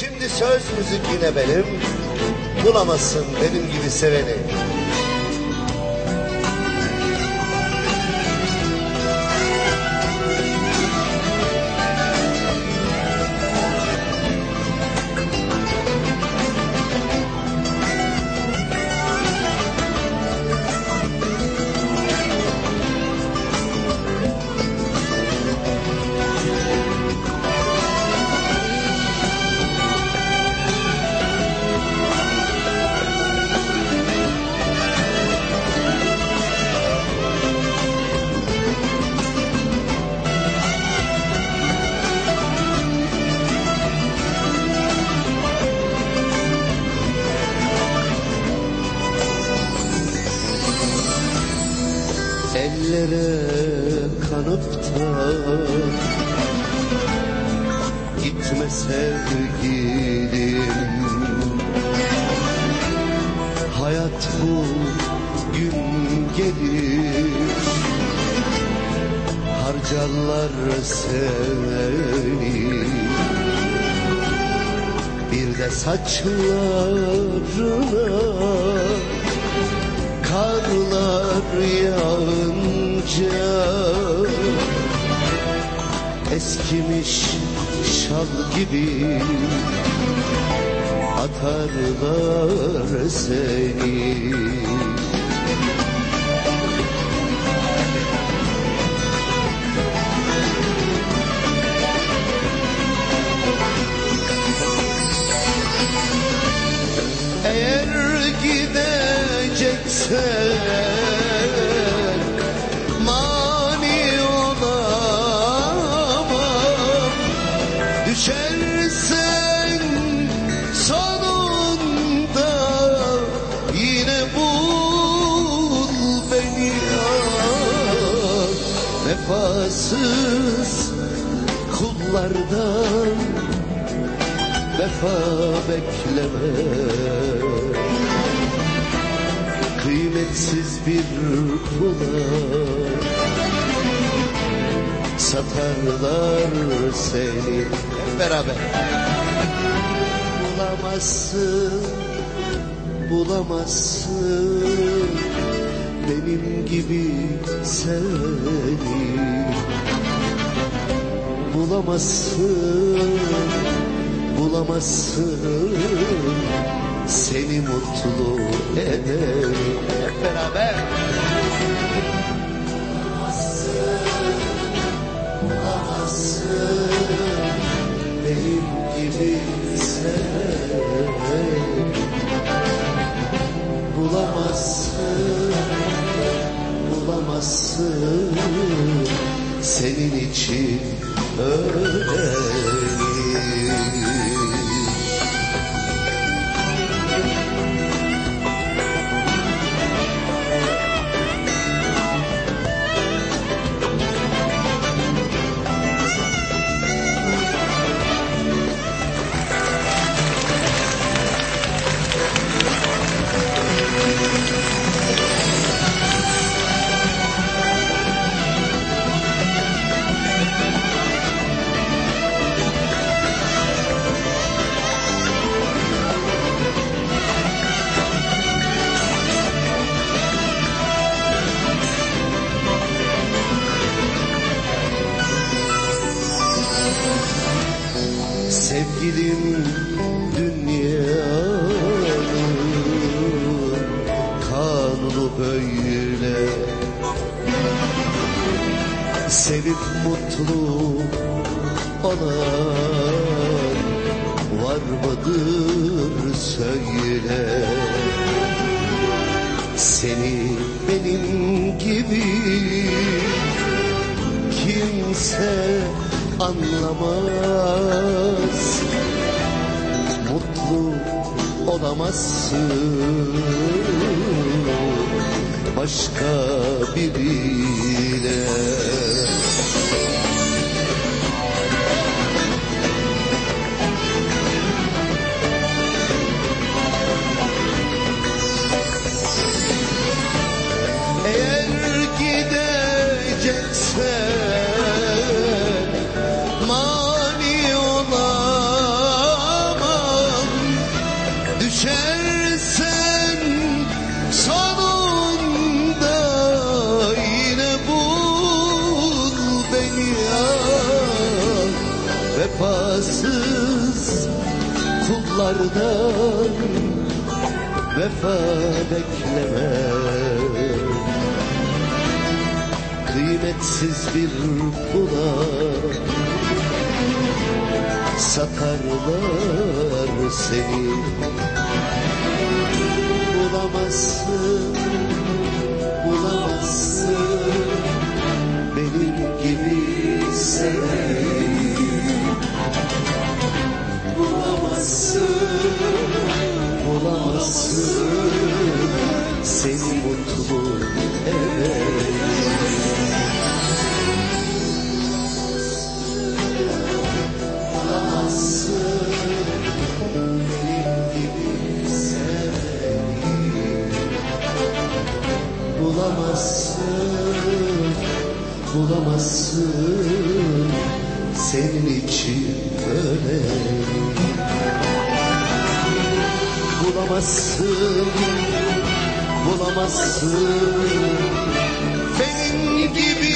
Şimdi söz müzik yine benim. Bulamazsın benim gibi seveni. Ellere kanıp da Gitme sevgilim. Hayat bu gün gelir. Harcarlar seni Bir de saçlarına karlar yağınca Eskimiş şal gibi atarlar seni. Eğer gideceksen Düşersen sonunda yine bul beni. Ah Vefasız kullardan vefa bekleme. Kıymetsiz bir kula Satarlar seni. Hep beraber. Bulamazsın Bulamazsın. Benim gibi seni. Bulamazsın bulamazsın. Seni mutlu eder hep beraber sev bulamazsın. Senin için öleyim Sevgilim dünyanın kanunu böyle. Sevip mutlu olan var mıdır söyle. Seni benim gibi kimse anlamaz Mutlu olamazsın başka biriyle dünya Vefasız kullardan vefa bekleme. Kıymetsiz bir kula satarlar seni. Bulamazsın. Seni mutlu eder Bulamazsın Bulamazsın, senin için öleni Bulamazsın, bulamazsın. Benim gibi